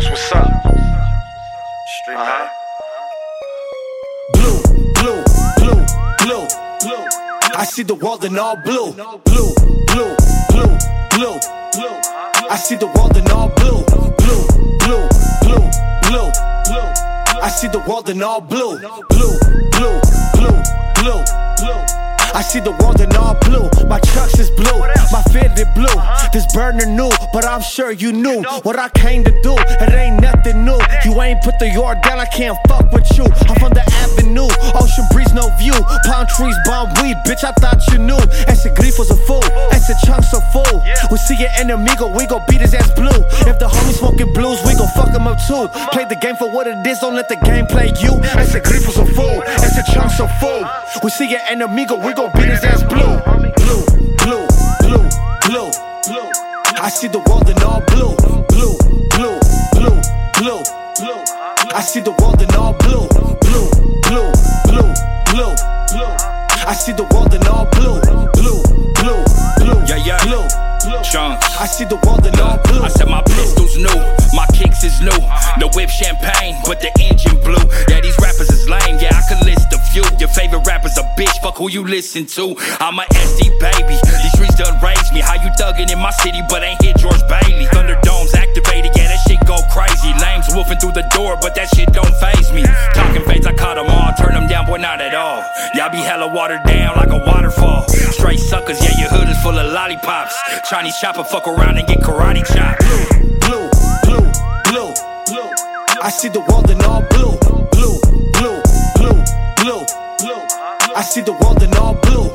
Jones, what's up? Street uh-huh. Blue, blue, blue, blue, blue. I see the world in all blue. Blue, blue, blue, blue, blue. I see the world in all blue. Blue, blue, blue, blue, blue. I see the world in all blue. Blue, blue, blue, blue, blue. I see the world in all blue. My trucks is blue, my fitted blue. This burner new, but I'm sure you knew what I came to do. It ain't nothing new. You ain't put the yard down, I can't fuck with you. I'm from the avenue, ocean breeze, no view. Palm trees, bomb weed, bitch. I thought you knew. Ese grifo's a fool, ese chunk's a fool. We see your enemigo, we gon' beat his ass blue. If the homie smoking blues, we gon' fuck him up too. Play the game for what it is, don't let the game play you. Ese grifo's a fool, fool. We see your enemigo, we gon' beat his ass blue. Blue, blue, blue, blue, blue. I see the world in all blue, blue, blue, blue, blue, blue. I see the world in all blue, blue, blue, blue, blue, blue. I see the world in all blue, blue, blue, blue, Yeah, yeah. blue, blue. Chunks. I see the world in all blue. I said my pistols new, my kicks is new. Uh-huh. The whip champagne, but the engine blue. Your favorite rapper's a bitch. Fuck who you listen to. I'm a SD baby. These streets done raised me. How you thuggin' in my city, but ain't hit George Bailey. Thunderdome's activated. Yeah, that shit go crazy. Lames wolfing through the door, but that shit don't faze me. Talking fades, I caught them all. Turn them down, boy, not at all. Y'all be hella watered down like a waterfall. Straight suckers, yeah, your hood is full of lollipops. Chinese chopper, fuck around and get karate chopped. blue, blue, blue, blue. I see the world in all blue, blue, I see the world in all blue,